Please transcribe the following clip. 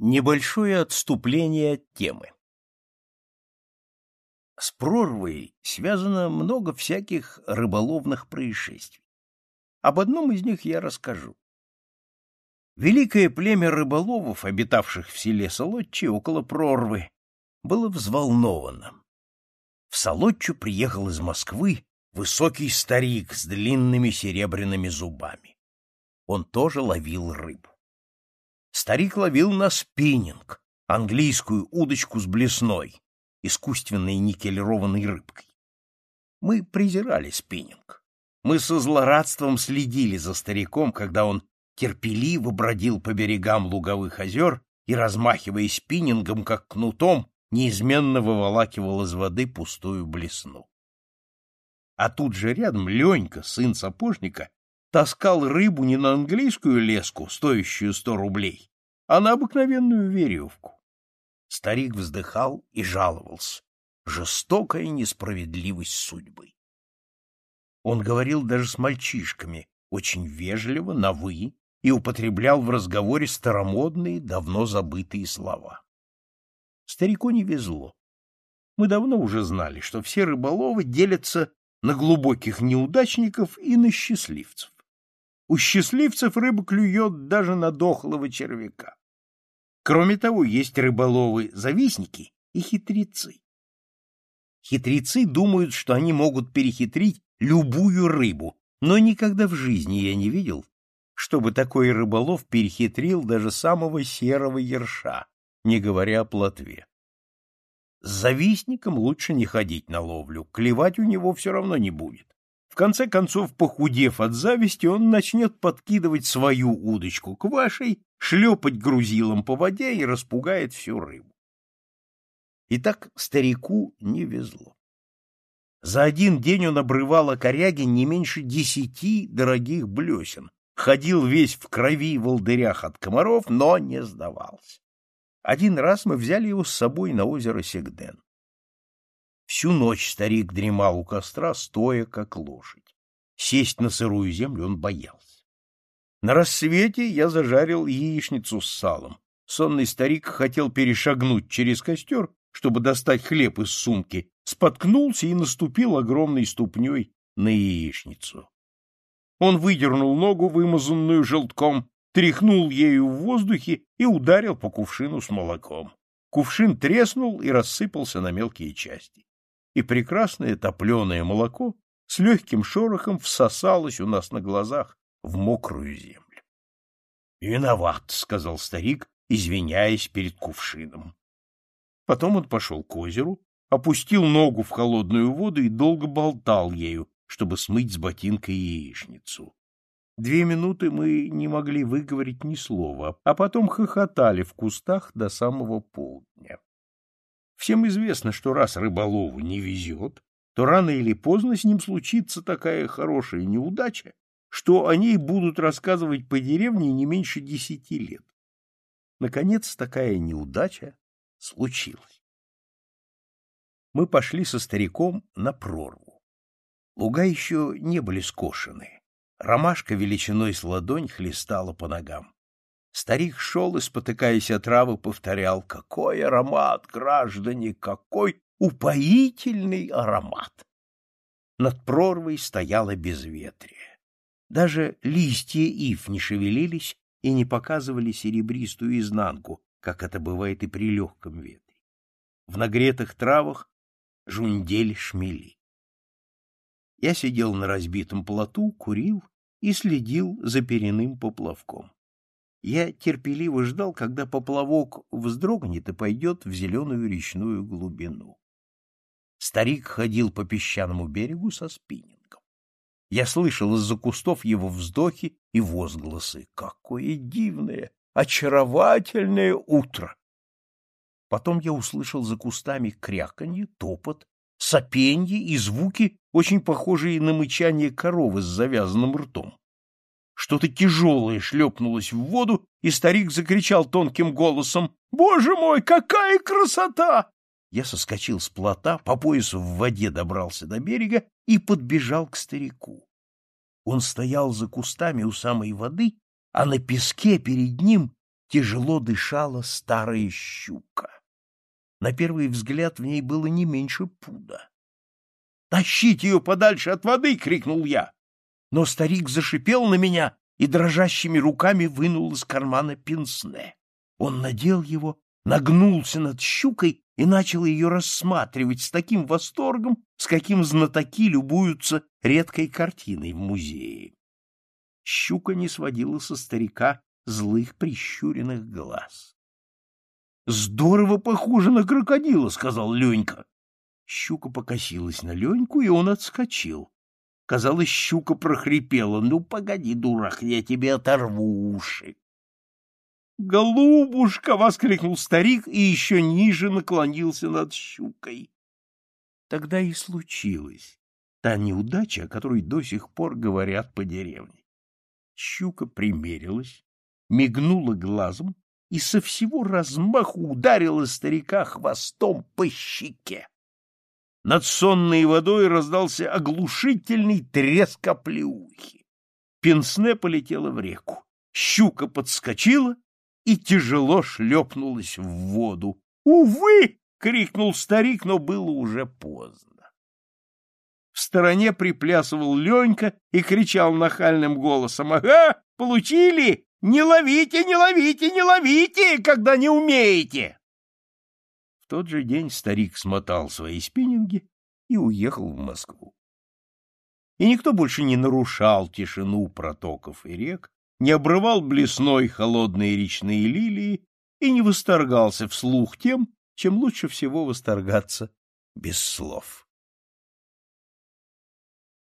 Небольшое отступление от темы. С прорвой связано много всяких рыболовных происшествий. Об одном из них я расскажу. Великое племя рыболовов, обитавших в селе Солотчи около прорвы, было взволновано. В Солотчу приехал из Москвы высокий старик с длинными серебряными зубами. Он тоже ловил рыбу старик ловил на спиннинг, английскую удочку с блесной, искусственной никелированной рыбкой. Мы презирали спиннинг. Мы со злорадством следили за стариком, когда он терпеливо бродил по берегам луговых озер и, размахивая спиннингом, как кнутом, неизменно выволакивал из воды пустую блесну. А тут же рядом Ленька, сын сапожника, таскал рыбу не на английскую леску, стоящую сто рублей, а на обыкновенную веревку. Старик вздыхал и жаловался. Жестокая несправедливость судьбы. Он говорил даже с мальчишками, очень вежливо, на «вы», и употреблял в разговоре старомодные, давно забытые слова. Старику не везло. Мы давно уже знали, что все рыболовы делятся на глубоких неудачников и на счастливцев. У счастливцев рыба клюет даже на дохлого червяка. Кроме того, есть рыболовы-завистники и хитрецы. Хитрецы думают, что они могут перехитрить любую рыбу, но никогда в жизни я не видел, чтобы такой рыболов перехитрил даже самого серого ерша, не говоря о плотве. С завистником лучше не ходить на ловлю, клевать у него все равно не будет конце концов, похудев от зависти, он начнет подкидывать свою удочку к вашей, шлепать грузилом по воде и распугает всю рыбу. И так старику не везло. За один день он обрывал окоряги не меньше десяти дорогих блесен, ходил весь в крови и волдырях от комаров, но не сдавался. Один раз мы взяли его с собой на озеро Сегден. Всю ночь старик дремал у костра, стоя как лошадь. Сесть на сырую землю он боялся. На рассвете я зажарил яичницу с салом. Сонный старик хотел перешагнуть через костер, чтобы достать хлеб из сумки, споткнулся и наступил огромной ступней на яичницу. Он выдернул ногу, вымазанную желтком, тряхнул ею в воздухе и ударил по кувшину с молоком. Кувшин треснул и рассыпался на мелкие части и прекрасное топленое молоко с легким шорохом всосалось у нас на глазах в мокрую землю. — Виноват, — сказал старик, извиняясь перед кувшином. Потом он пошел к озеру, опустил ногу в холодную воду и долго болтал ею, чтобы смыть с ботинка яичницу. Две минуты мы не могли выговорить ни слова, а потом хохотали в кустах до самого полдня. Всем известно, что раз рыболову не везет, то рано или поздно с ним случится такая хорошая неудача, что о ней будут рассказывать по деревне не меньше десяти лет. Наконец такая неудача случилась. Мы пошли со стариком на прорву. Луга еще не были скошены. Ромашка величиной с ладонь хлестала по ногам. Старик шел испотыкаясь от травы, повторял, какой аромат, граждане, какой упоительный аромат! Над прорвой стояло безветрие. Даже листья ив не шевелились и не показывали серебристую изнанку, как это бывает и при легком ветре. В нагретых травах жундель шмели. Я сидел на разбитом плоту, курил и следил за переным поплавком. Я терпеливо ждал, когда поплавок вздрогнет и пойдет в зеленую речную глубину. Старик ходил по песчаному берегу со спиннингом. Я слышал из-за кустов его вздохи и возгласы. Какое дивное, очаровательное утро! Потом я услышал за кустами кряканье, топот, сопенье и звуки, очень похожие на мычание коровы с завязанным ртом. Что-то тяжелое шлепнулось в воду, и старик закричал тонким голосом «Боже мой, какая красота!» Я соскочил с плота, по поясу в воде добрался до берега и подбежал к старику. Он стоял за кустами у самой воды, а на песке перед ним тяжело дышала старая щука. На первый взгляд в ней было не меньше пуда. «Тащите ее подальше от воды!» — крикнул я но старик зашипел на меня и дрожащими руками вынул из кармана пенсне. Он надел его, нагнулся над щукой и начал ее рассматривать с таким восторгом, с каким знатоки любуются редкой картиной в музее. Щука не сводила со старика злых прищуренных глаз. — Здорово похоже на крокодила, — сказал Ленька. Щука покосилась на Леньку, и он отскочил. Казалось, щука прохрипела. «Ну, погоди, дурак, я тебе оторву уши!» «Голубушка!» — воскликнул старик и еще ниже наклонился над щукой. Тогда и случилось та неудача, о которой до сих пор говорят по деревне. Щука примерилась, мигнула глазом и со всего размаху ударила старика хвостом по щеке. Над сонной водой раздался оглушительный треск оплеухи. Пенсне полетела в реку. Щука подскочила и тяжело шлепнулась в воду. «Увы!» — крикнул старик, но было уже поздно. В стороне приплясывал Ленька и кричал нахальным голосом. «Ага! Получили! Не ловите, не ловите, не ловите, когда не умеете!» тот же день старик смотал свои спиннинги и уехал в Москву. И никто больше не нарушал тишину протоков и рек, не обрывал блесной холодные речные лилии и не восторгался вслух тем, чем лучше всего восторгаться без слов.